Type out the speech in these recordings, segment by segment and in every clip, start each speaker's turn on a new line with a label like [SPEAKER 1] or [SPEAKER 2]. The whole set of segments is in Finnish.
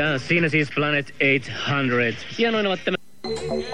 [SPEAKER 1] Ja siinä siis Planet 800. Ja noin ovat tämä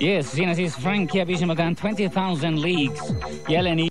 [SPEAKER 2] Yes, Genesis Frank, hier habe ich
[SPEAKER 3] immer gern Leagues. Jeleni.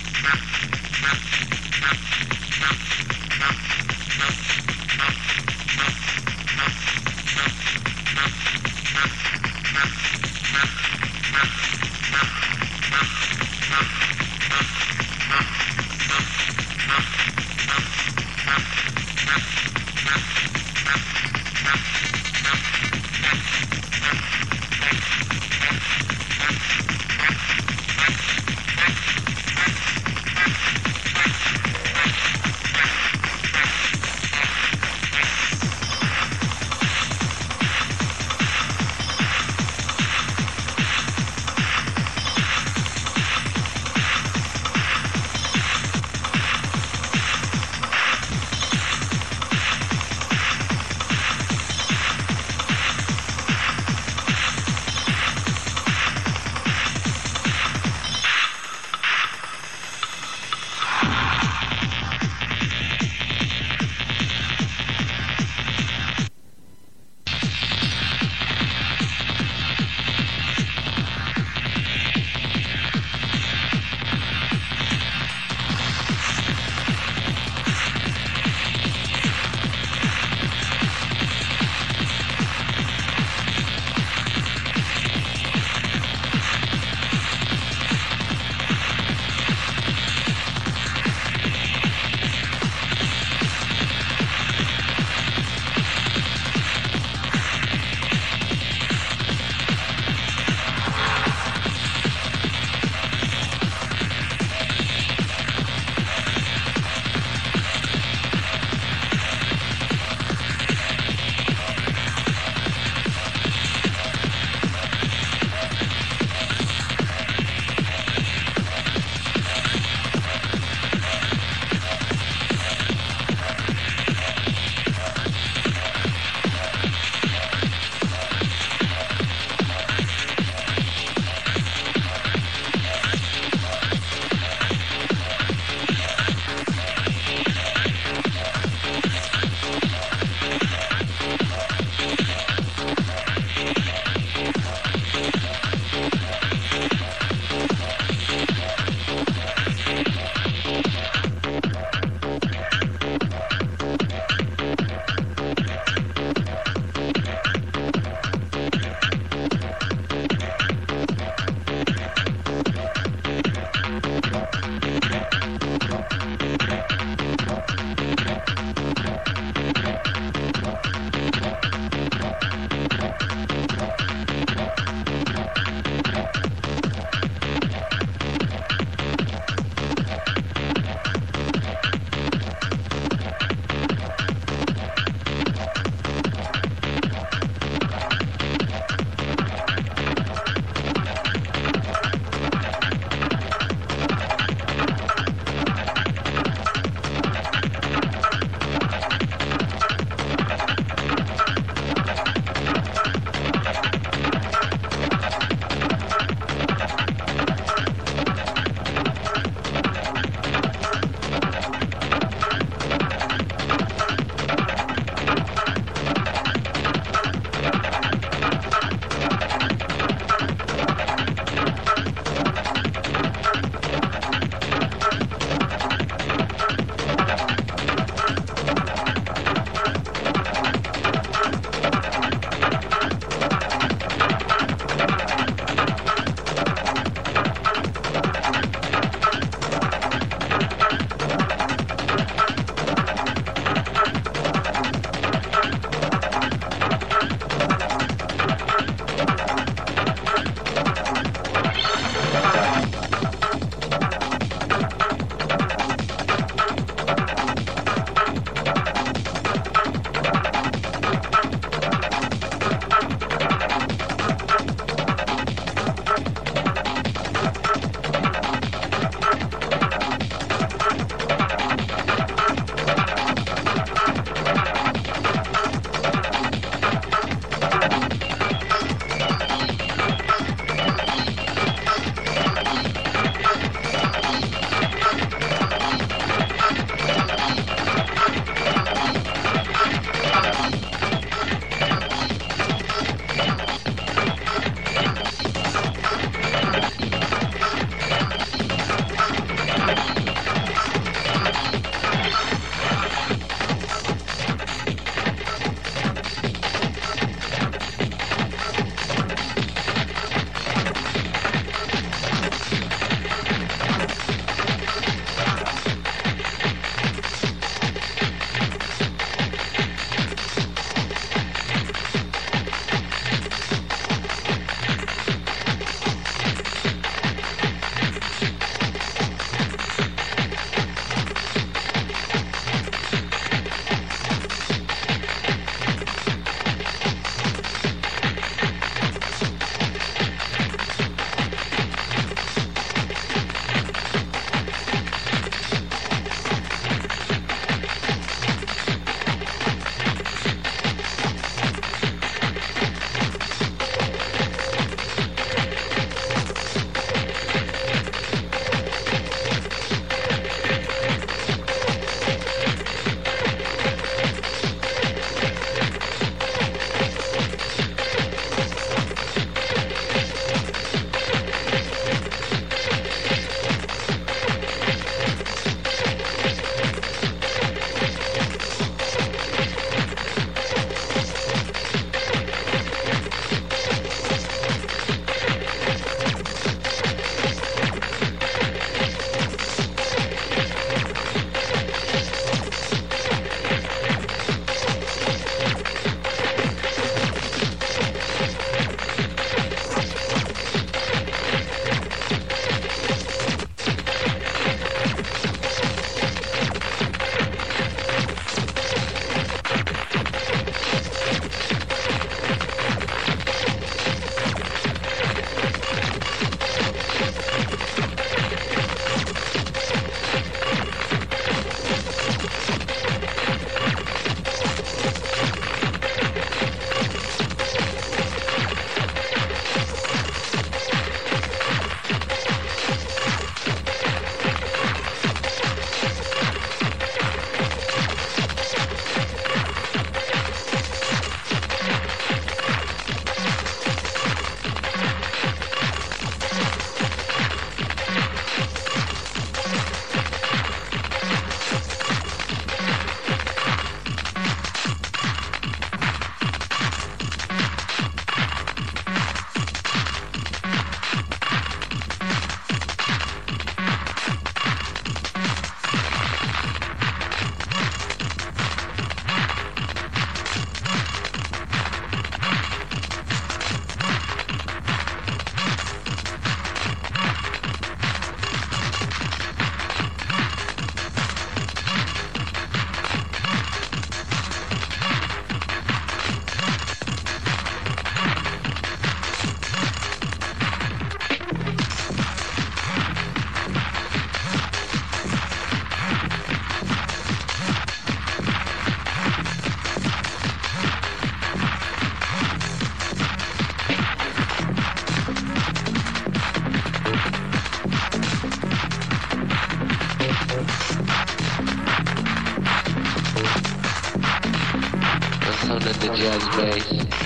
[SPEAKER 3] jazz bass.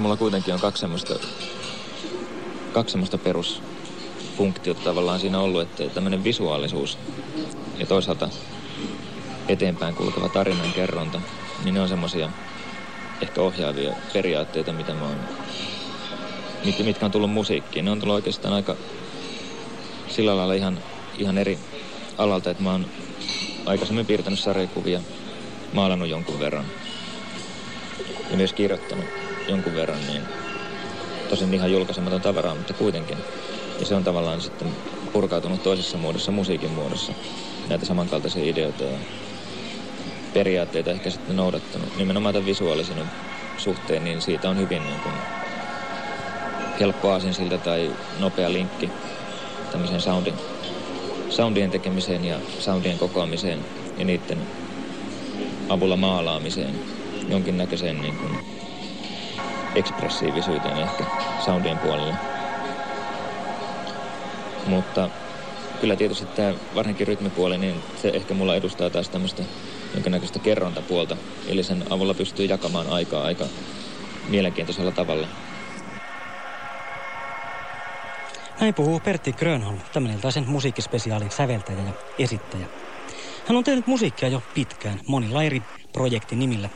[SPEAKER 4] Mulla kuitenkin on kaksi semmoista, kaksi semmoista perusfunktiota tavallaan siinä ollut, että tämmöinen visuaalisuus ja toisaalta eteenpäin kulkeva tarinan kerronta, niin ne on semmoisia ehkä ohjaavia periaatteita, mitä mä oon, mit, mitkä on tullut musiikkiin. Ne on tullut oikeastaan aika sillä lailla ihan, ihan eri alalta, että mä oon aikaisemmin piirtänyt sarjakuvia, maalannut jonkun verran ja myös kirjoittanut jonkun verran, niin tosin ihan julkaisematon tavaraa, mutta kuitenkin. Ja se on tavallaan sitten purkautunut toisessa muodossa, musiikin muodossa, näitä samankaltaisia ideoita ja periaatteita ehkä sitten noudattanut. Nimenomaan tämän visuaalisen suhteen, niin siitä on hyvin niin kuin helppo aasinsilta tai nopea linkki tämmöiseen soundin, soundien tekemiseen ja soundien kokoamiseen ja niiden avulla maalaamiseen, jonkinnäköiseen niin kuin ekspressiivisyyteen ehkä soundien puolella. Mutta kyllä tietysti tämä varsinkin rytmipuoli, niin se ehkä mulla edustaa taas tämmöistä jonkinnäköistä kerrontapuolta. Eli sen avulla pystyy jakamaan aikaa aika mielenkiintoisella tavalla.
[SPEAKER 5] Näin puhuu Pertti Grönholm, tämän iltaisen musiikkispesiaalin säveltäjä ja esittäjä. Hän on tehnyt musiikkia jo pitkään monilla eri projektinimillä,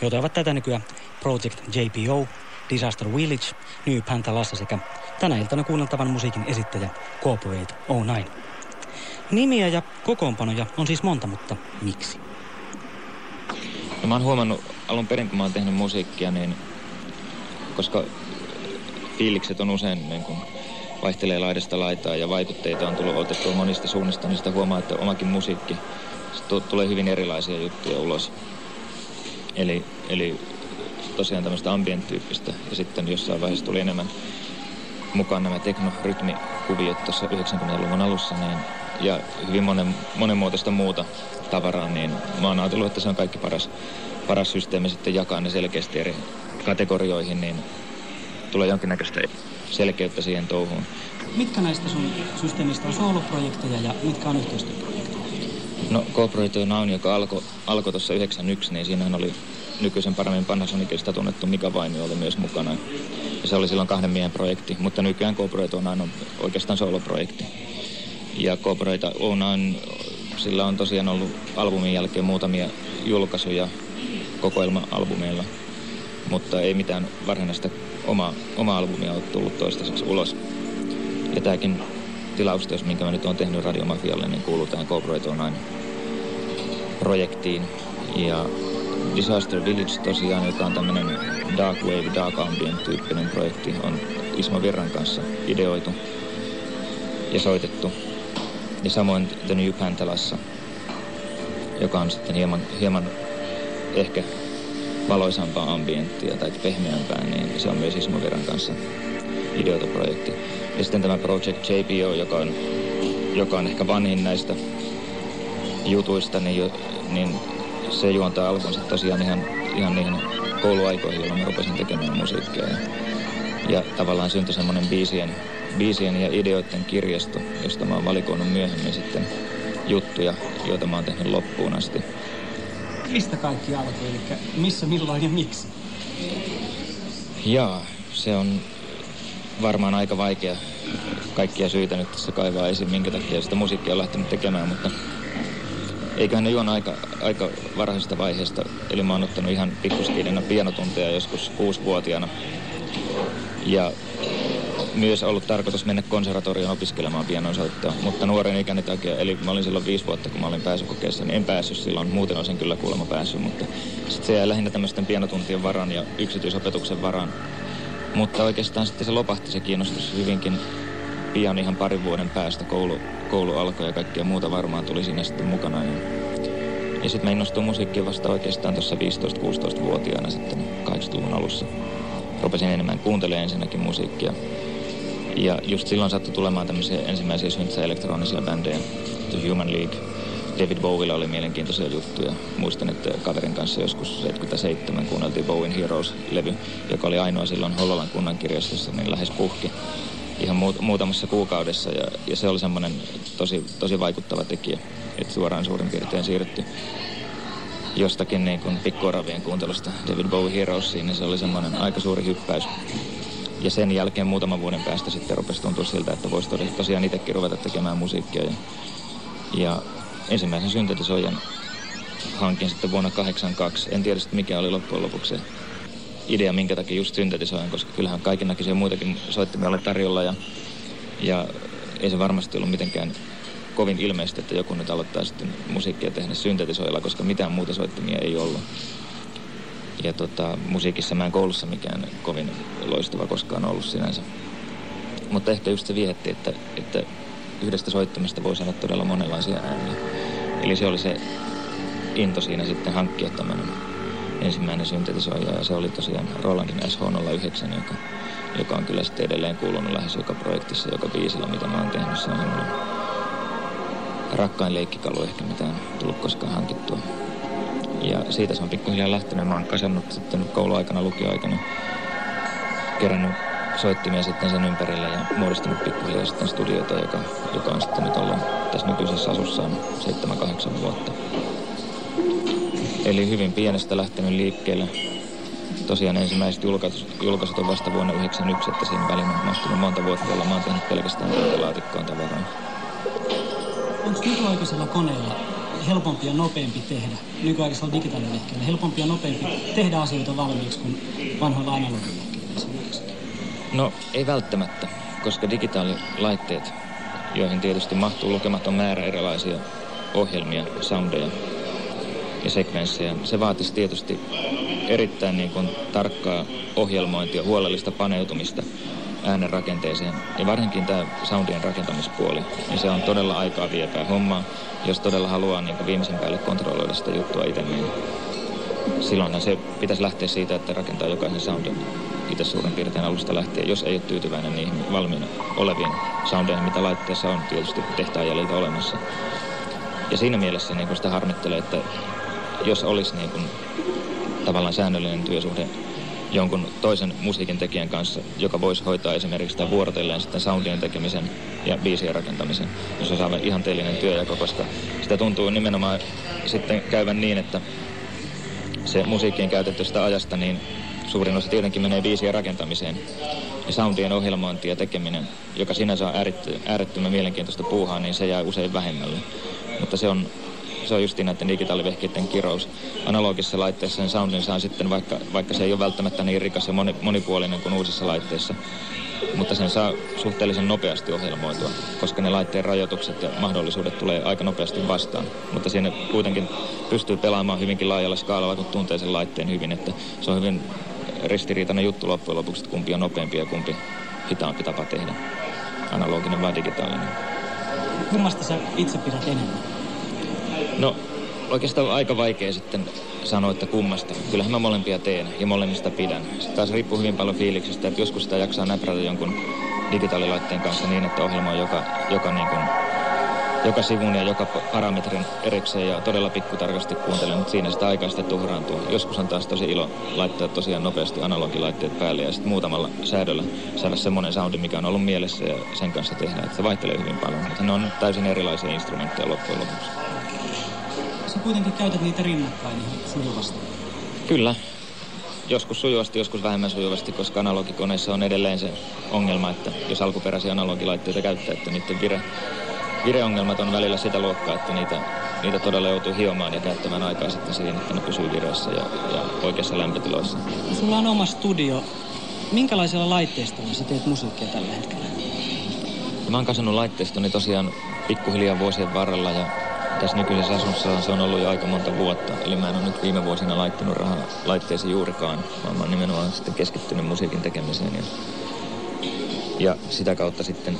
[SPEAKER 5] joita ovat tätä nykyään Project JPO, Disaster Village, New Pantalassa sekä tänä iltana kuunneltavan musiikin esittäjä Corporate 09. Nimiä ja kokoonpanoja on siis monta, mutta miksi?
[SPEAKER 4] No mä oon huomannut alun perin, kun mä oon tehnyt musiikkia, niin koska fiilikset on usein niin kuin vaihtelee laidasta laitaa ja vaikutteita on tullut otettua monista suunnista, niin sitä huomaa, että omakin musiikki tulee hyvin erilaisia juttuja ulos. Eli, eli tosiaan tämmöistä ambient-tyyppistä ja sitten jossain vaiheessa tuli enemmän mukaan nämä teknorytmikuviot tuossa 90-luvun alussa niin, ja hyvin monen, monenmuotoista muuta tavaraa, niin mä oon ajatellut, että se on kaikki paras, paras systeemi sitten jakaa ne selkeästi eri kategorioihin, niin tulee jonkinnäköistä selkeyttä siihen touhuun.
[SPEAKER 5] Mitkä näistä sun systeemistä on sooloprojekteja ja mitkä on yhteistyöprojekteja?
[SPEAKER 4] No Corporate Noun, joka alkoi alko tuossa 91, niin siinähän oli nykyisen paremmin Panasonicista tunnettu Mika Vainio oli myös mukana. Ja se oli silloin kahden miehen projekti, mutta nykyään Corporate Noun on oikeastaan sooloprojekti. Ja Corporate Noun, sillä on tosiaan ollut albumin jälkeen muutamia julkaisuja kokoelma-albumeilla, mutta ei mitään varsinaista oma, oma albumia ole tullut toistaiseksi ulos. Ja tämäkin tilausteos, minkä mä nyt olen tehnyt Radiomafialle, niin kuuluu tähän Corporate Online projektiin. Ja Disaster Village tosiaan, joka on tämmöinen Dark Wave, Dark Ambient tyyppinen projekti, on Ismo Virran kanssa ideoitu ja soitettu. Ja samoin The New Pantalassa, joka on sitten hieman, hieman ehkä valoisampaa ambienttia tai pehmeämpää, niin se on myös Ismo Virran kanssa ideotoprojekti. Ja sitten tämä Project JPO, joka on, joka on ehkä vanhin näistä jutuista, niin, niin se juontaa alkunsa tosiaan ihan, ihan niihin kouluaikoihin, jolloin mä rupesin tekemään musiikkia. Ja, ja tavallaan syntyi semmoinen biisien, biisien ja ideoiden kirjasto, josta mä oon valikoinut myöhemmin sitten juttuja, joita mä oon tehnyt loppuun asti.
[SPEAKER 5] Mistä kaikki alkoi, eli missä, milloin ja miksi?
[SPEAKER 4] Jaa, se on varmaan aika vaikea kaikkia syitä nyt tässä kaivaa esiin, minkä takia sitä musiikkia on lähtenyt tekemään, mutta eiköhän ne juon aika, aika varhaisesta vaiheesta. Eli mä oon ottanut ihan pikkuskiidena pianotunteja joskus kuusivuotiaana. Ja myös ollut tarkoitus mennä konservatorioon opiskelemaan pianonsoittoa, mutta nuoren ikäni takia, eli mä olin silloin viisi vuotta, kun mä olin pääsykokeessa, niin en päässyt silloin, muuten olisin kyllä kuulemma päässyt, mutta sitten se jäi lähinnä tämmöisten pianotuntien varan ja yksityisopetuksen varan. Mutta oikeastaan sitten se lopahti se kiinnostus hyvinkin pian ihan parin vuoden päästä koulu, koulu alkoi ja kaikkea muuta varmaan tuli siinä sitten mukana. Ja, ja sitten mä innostuin musiikkiin vasta oikeastaan tuossa 15-16-vuotiaana sitten 80-luvun alussa. Rupesin enemmän kuuntelemaan ensinnäkin musiikkia. Ja just silloin sattui tulemaan tämmöisiä ensimmäisiä syntsä-elektronisia bändejä, The Human League. David Bowilla oli mielenkiintoisia juttuja. Muistan, että kaverin kanssa joskus 77 kuunneltiin Bowen Heroes-levy, joka oli ainoa silloin Hollolan kunnan kirjastossa, niin lähes puhki ihan muut, muutamassa kuukaudessa ja, ja se oli semmoinen tosi, tosi vaikuttava tekijä, että suoraan suurin piirtein siirrytty jostakin niin kuin pikkuoravien kuuntelusta David Bowie Heroesiin, niin se oli semmoinen aika suuri hyppäys. Ja sen jälkeen muutaman vuoden päästä sitten rupesi tuntua siltä, että voisi tosiaan itsekin ruveta tekemään musiikkia. Ja, ja ensimmäisen syntetisoijan hankin sitten vuonna 1982. En tiedä sitten mikä oli loppujen lopuksi idea, minkä takia just syntetisoijan, koska kyllähän kaikki näkisiä muitakin soittimia oli tarjolla ja, ja ei se varmasti ollut mitenkään kovin ilmeistä, että joku nyt aloittaa sitten musiikkia tehdä syntetisoilla, koska mitään muuta soittimia ei ollut. Ja tota, musiikissa mä en koulussa mikään kovin loistava koskaan ollut sinänsä. Mutta ehkä just se viehetti, että, että yhdestä soittimesta voi saada todella monenlaisia ääniä. Eli se oli se into siinä sitten hankkia tämmöinen ensimmäinen syntetisoija ja se oli tosiaan Rolandin SH09, joka, joka on kyllä sitten edelleen kuulunut lähes joka projektissa, joka biisillä, mitä mä oon tehnyt. Se on rakkain leikkikalu ehkä, mitä on tullut koskaan hankittua. Ja siitä se on pikkuhiljaa lähtenyt. Mä oon kasannut sitten kouluaikana, lukioaikana, kerännyt soittimia sitten sen ympärillä ja muodostanut pikkuhiljaa sitten studiota, joka, joka on sitten nyt ollut tässä nykyisessä asussaan 7-8 vuotta. Eli hyvin pienestä lähtenyt liikkeelle. Tosiaan ensimmäiset julkaisut, julkaisut on vasta vuonna 1991, että siinä välin on mahtunut monta vuotta, jolla mä oon tehnyt pelkästään laatikkoon tavaraa.
[SPEAKER 5] Onko nykyaikaisella koneella helpompi ja nopeampi tehdä, nykyaikaisella digitaalivehkeellä, helpompi ja nopeampi tehdä asioita valmiiksi kuin vanhoilla esimerkiksi?
[SPEAKER 4] No ei välttämättä, koska digitaalilaitteet, joihin tietysti mahtuu lukematon määrä erilaisia ohjelmia, soundeja ja sekvenssejä, se vaatisi tietysti erittäin niin kuin tarkkaa ohjelmointia, huolellista paneutumista äänen rakenteeseen. Ja varsinkin tämä soundien rakentamispuoli, niin se on todella aikaa viepää hommaa. Jos todella haluaa niin viimeisen päälle kontrolloida sitä juttua itse, niin silloinhan se pitäisi lähteä siitä, että rakentaa jokaisen soundin itse suurin piirtein alusta lähtien, jos ei ole tyytyväinen niihin valmiina oleviin soundeihin, mitä laitteessa on tietysti tehtaan jäljiltä olemassa. Ja siinä mielessä niin sitä harmittelee, että jos olisi niin kuin, tavallaan säännöllinen työsuhde jonkun toisen musiikin tekijän kanssa, joka voisi hoitaa esimerkiksi sitä vuorotelleen sitten soundien tekemisen ja biisien rakentamisen, jos on aivan ihanteellinen työjako, koska sitä tuntuu nimenomaan sitten käyvän niin, että se musiikkiin käytettystä ajasta, niin suurin osa tietenkin menee biisien rakentamiseen. Ja soundien ohjelmointi ja tekeminen, joka sinänsä on äärettömän mielenkiintoista puuhaa, niin se jää usein vähemmälle. Mutta se on se on just näiden digitaalivehkeiden kirous. Analogisessa laitteessa sen soundin saa sitten, vaikka, vaikka se ei ole välttämättä niin rikas ja moni, monipuolinen kuin uusissa laitteissa, mutta sen saa suhteellisen nopeasti ohjelmoitua, koska ne laitteen rajoitukset ja mahdollisuudet tulee aika nopeasti vastaan. Mutta siinä kuitenkin pystyy pelaamaan hyvinkin laajalla skaalalla, kun tuntee sen laitteen hyvin, että se on hyvin ristiriitainen juttu loppujen lopuksi, että kumpi on nopeampi ja kumpi hitaampi tapa tehdä. Analoginen vai digitaalinen.
[SPEAKER 5] Kummasta sä itse pidät enemmän?
[SPEAKER 4] No oikeastaan aika vaikea sitten sanoa, että kummasta. Kyllähän mä molempia teen ja molemmista pidän. Se taas riippuu hyvin paljon fiiliksestä, että joskus sitä jaksaa näprätä jonkun digitaalilaitteen kanssa niin, että ohjelma on joka, joka, niin kuin, joka sivun ja joka parametrin erikseen ja todella pikkutarkasti kuuntelen, mutta siinä sitä aikaa sitten tuhraantuu. Joskus on taas tosi ilo laittaa tosiaan nopeasti analogilaitteet päälle ja sitten muutamalla säädöllä saada semmoinen soundi, mikä on ollut mielessä ja sen kanssa tehdä. Että se vaihtelee hyvin paljon, mutta ne on täysin erilaisia instrumentteja loppujen lopuksi
[SPEAKER 5] sä kuitenkin käytät niitä rinnakkain ihan sujuvasti.
[SPEAKER 4] Kyllä. Joskus sujuvasti, joskus vähemmän sujuvasti, koska analogikoneissa on edelleen se ongelma, että jos alkuperäisiä analogilaitteita käyttää, että niiden vire, vireongelmat on välillä sitä luokkaa, että niitä, niitä todella joutuu hiomaan ja käyttämään aikaa sitten siihen, että ne pysyy vireessä ja, ja oikeassa lämpötiloissa.
[SPEAKER 5] Sulla on oma studio. Minkälaisella laitteistolla sä teet musiikkia tällä hetkellä?
[SPEAKER 4] Mä oon kasannut laitteistoni tosiaan pikkuhiljaa vuosien varrella ja tässä nykyisessä asunnossa se on ollut jo aika monta vuotta. Eli mä en ole nyt viime vuosina laittanut rahaa laitteisiin juurikaan, vaan mä oon nimenomaan sitten keskittynyt musiikin tekemiseen. Ja, ja sitä kautta sitten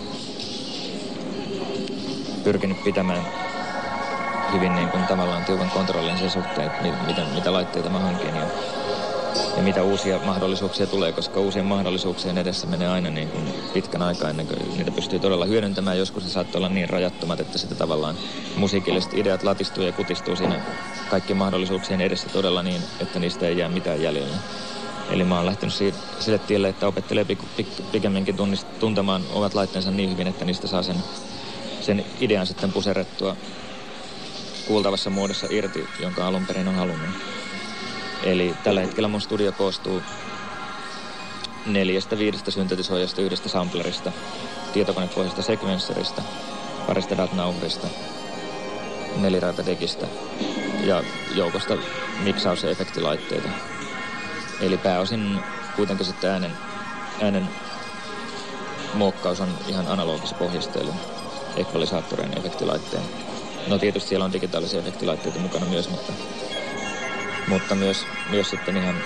[SPEAKER 4] pyrkinyt pitämään hyvin niin kuin tavallaan tiukan kontrollin sen suhteen, että mitä, mitä laitteita mä hankin. Ja ja mitä uusia mahdollisuuksia tulee, koska uusien mahdollisuuksien edessä menee aina niin kuin pitkän aikaa ennen kuin niitä pystyy todella hyödyntämään. Joskus ne saattaa olla niin rajattomat, että sitä tavallaan musiikilliset ideat latistuu ja kutistuu siinä kaikkien mahdollisuuksien edessä todella niin, että niistä ei jää mitään jäljellä. Eli mä oon lähtenyt siitä, sille tielle, että opettelee pik, pik, pikemminkin tunnist, tuntemaan omat laitteensa niin hyvin, että niistä saa sen, sen idean sitten puserettua kuultavassa muodossa irti, jonka alun perin on halunnut. Eli tällä hetkellä mun studio koostuu neljästä viidestä syntetisoijasta, yhdestä samplerista, tietokonepohjaisesta sekvenssorista, parista datnauhrista, neliraitadekistä ja joukosta miksaus- ja efektilaitteita. Eli pääosin kuitenkin sitten äänen, äänen muokkaus on ihan analogispohjaista, eli ekvalisaattoreiden efektilaitteen. No tietysti siellä on digitaalisia efektilaitteita mukana myös, mutta, mutta myös, myös sitten ihan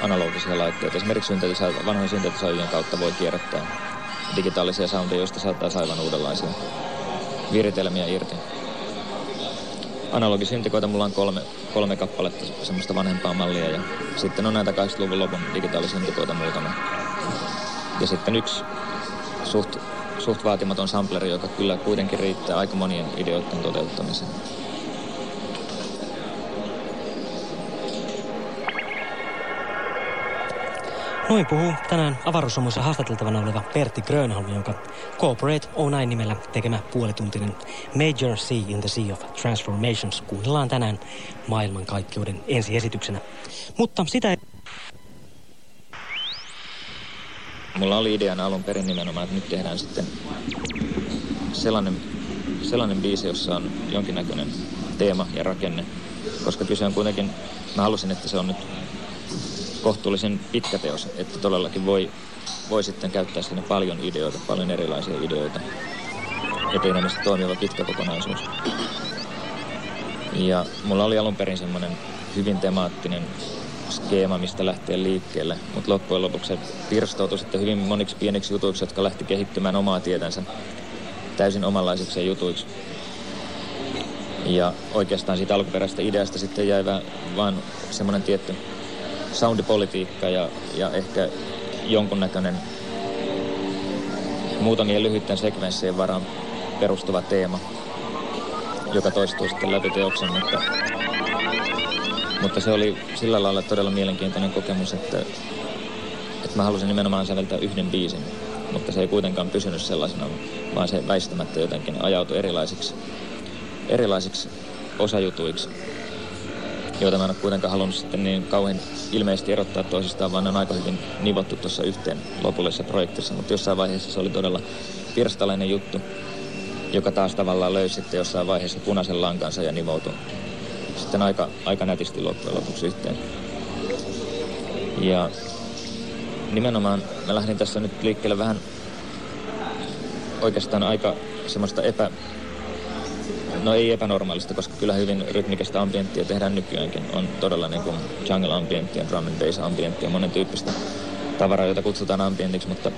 [SPEAKER 4] analogisia laitteita. Esimerkiksi syntetiso- vanhojen syntetisoijien kautta voi kierrättää digitaalisia soundeja, joista saattaa aivan uudenlaisia viritelmiä irti. Analogisyntikoita mulla on kolme, kolme kappaletta semmoista vanhempaa mallia ja sitten on näitä 80-luvun lopun digitaalisyntikoita muutama. Ja sitten yksi suht, suht vaatimaton sampleri, joka kyllä kuitenkin riittää aika monien ideoiden toteuttamiseen.
[SPEAKER 5] Noin puhuu tänään avaruussomuissa haastateltavana oleva Pertti Grönholm, jonka Corporate O9 nimellä tekemä puolituntinen Major Sea in the Sea of Transformations kuunnellaan tänään maailmankaikkeuden ensiesityksenä. Mutta sitä ei...
[SPEAKER 4] Mulla oli ideana alun perin nimenomaan, että nyt tehdään sitten sellainen, sellainen biisi, jossa on jonkinnäköinen teema ja rakenne. Koska kyse on kuitenkin, mä halusin, että se on nyt kohtuullisen pitkä teos, että todellakin voi, voi sitten käyttää siinä paljon ideoita, paljon erilaisia ideoita. Enemmän toimiva pitkä kokonaisuus. Ja mulla oli alun perin semmoinen hyvin temaattinen skeema, mistä lähtee liikkeelle, mutta loppujen lopuksi se pirstoutui sitten hyvin moniksi pieniksi jutuiksi, jotka lähti kehittymään omaa tietänsä täysin omanlaisiksi jutuiksi. Ja oikeastaan siitä alkuperäisestä ideasta sitten jäi vaan semmoinen tietty soundipolitiikka ja, ja ehkä jonkunnäköinen muutamien lyhyiden sekvenssien varaan perustuva teema, joka toistuu sitten läpi teoksen, mutta, mutta se oli sillä lailla todella mielenkiintoinen kokemus, että, että mä halusin nimenomaan säveltää yhden biisin, mutta se ei kuitenkaan pysynyt sellaisena, vaan se väistämättä jotenkin ajautui erilaisiksi, erilaisiksi osajutuiksi joita mä en ole kuitenkaan halunnut sitten niin kauhean ilmeisesti erottaa toisistaan, vaan ne on aika hyvin nivottu tuossa yhteen lopullisessa projektissa. Mutta jossain vaiheessa se oli todella pirstalainen juttu, joka taas tavallaan löysi sitten jossain vaiheessa punaisen lankansa ja nivoutui sitten aika, aika nätisti loppujen lopuksi yhteen. Ja nimenomaan mä lähdin tässä nyt liikkeelle vähän oikeastaan aika semmoista epä, No ei epänormaalista, koska kyllä hyvin rytmikästä ambienttia tehdään nykyäänkin. On todella niin kuin jungle ambienttia, drum and bass ambienttia, monen tyyppistä tavaraa, jota kutsutaan ambientiksi, mutta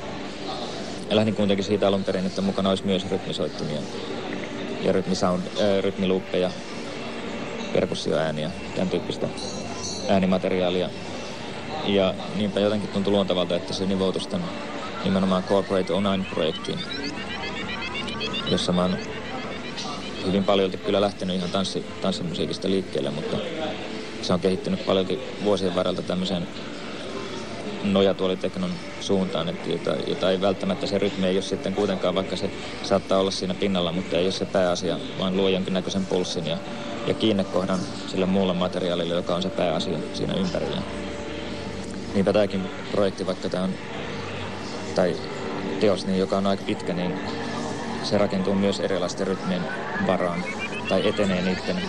[SPEAKER 4] lähdin kuitenkin siitä alun perin, että mukana olisi myös rytmisoittimia ja rytmisound, äh, rytmiluuppeja, perkussioääniä, tämän tyyppistä äänimateriaalia. Ja niinpä jotenkin tuntui luontavalta, että se nivoutui tämän nimenomaan Corporate Online-projektiin, jossa mä oon hyvin paljon kyllä lähtenyt ihan tanssi, tanssimusiikista liikkeelle, mutta se on kehittynyt paljon vuosien varrelta tämmöiseen nojatuoliteknon suuntaan, että jota, jota ei välttämättä se rytmi ei ole sitten kuitenkaan, vaikka se saattaa olla siinä pinnalla, mutta ei ole se pääasia, vaan luo jonkinnäköisen pulssin ja, ja kiinnekohdan sille muulle materiaalille, joka on se pääasia siinä ympärillä. Niinpä tämäkin projekti, vaikka tämä on, tai teos, niin joka on aika pitkä, niin se rakentuu myös erilaisten rytmien varaan tai etenee niiden,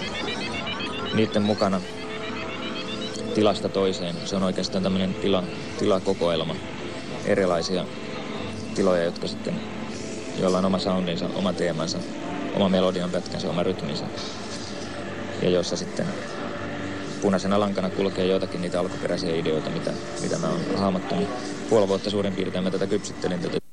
[SPEAKER 4] niiden mukana tilasta toiseen. Se on oikeastaan tämmöinen tila, tilakokoelma, erilaisia tiloja, jotka sitten, joilla on oma soundinsa, oma teemansa, oma melodian pätkänsä, oma rytminsä. Ja jossa sitten punaisena lankana kulkee joitakin niitä alkuperäisiä ideoita, mitä, mitä mä oon hahmottanut. Puoli vuotta suurin piirtein mä tätä kypsyttelin tätä